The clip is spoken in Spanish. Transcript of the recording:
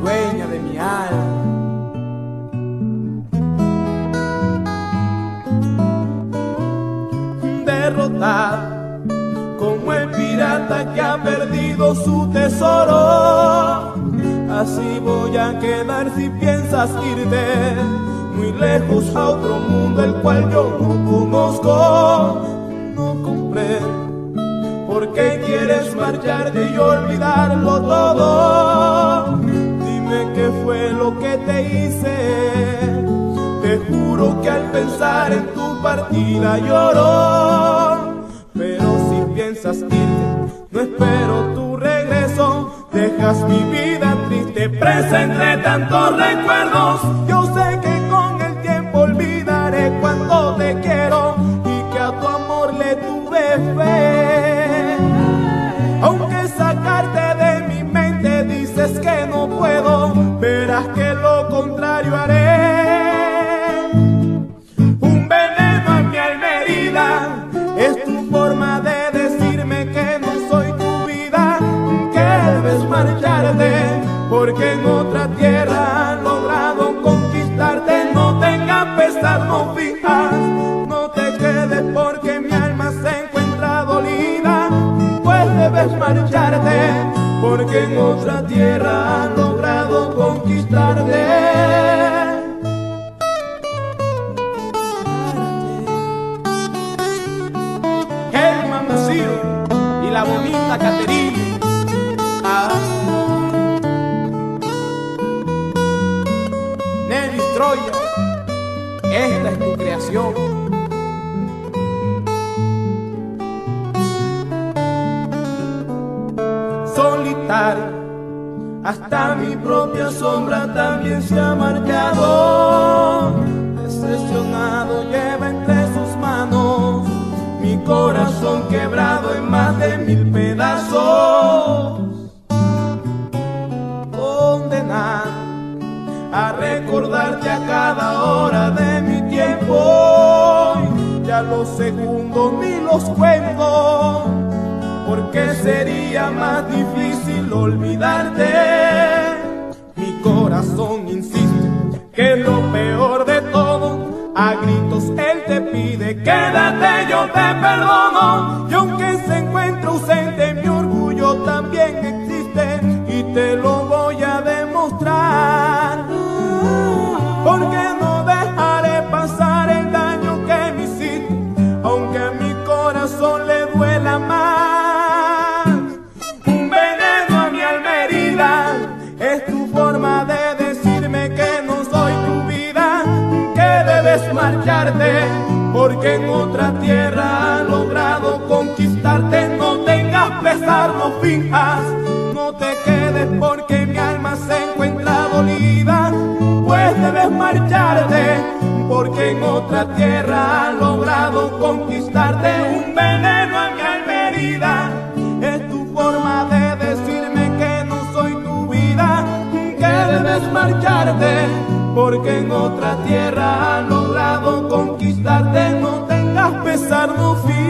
Dueña de mi alma. Derrotar como el pirata que ha perdido su tesoro. Así voy a quedar si piensas irte muy lejos a otro mundo el cual yo en tu partida lloro. Pero si piensas irte, no espero tu regreso. Dejas mi vida triste, presa entre tantos recuerdos. Yo sé que con el tiempo olvidaré cuando te quiero y que a tu amor le tuve fe. Aunque sacarte de mi mente dices que no puedo, verás que lo contrario haré. Porque en otra tierra han logrado conquistarte. No tengas pesar, no fijas, no te quedes porque mi alma se encuentra dolida, pues debes marcharte porque en otra tierra han logrado conquistarte. Y la bonita Caterina. Solitario. Hasta mi propia sombra también se ha marchado. Decepcionado lleva entre sus manos mi corazón quebrado en más de mil pedazos. Condenado a recordarte a cada hora de mi tiempo. Ya los segundos ni los cuento, porque sería más difícil olvidarte. Mi corazón insiste que lo peor de todo, a gritos él te pide, quédate, yo te perdono. no te quedes porque mi alma se encuentra dolida, pues debes marcharte, porque en otra tierra ha logrado conquistarte un veneno a mi alma. Es tu forma de decirme que no soy tu vida, que debes marcharte, porque en otra tierra ha logrado conquistarte, no tengas pesar, no finjas.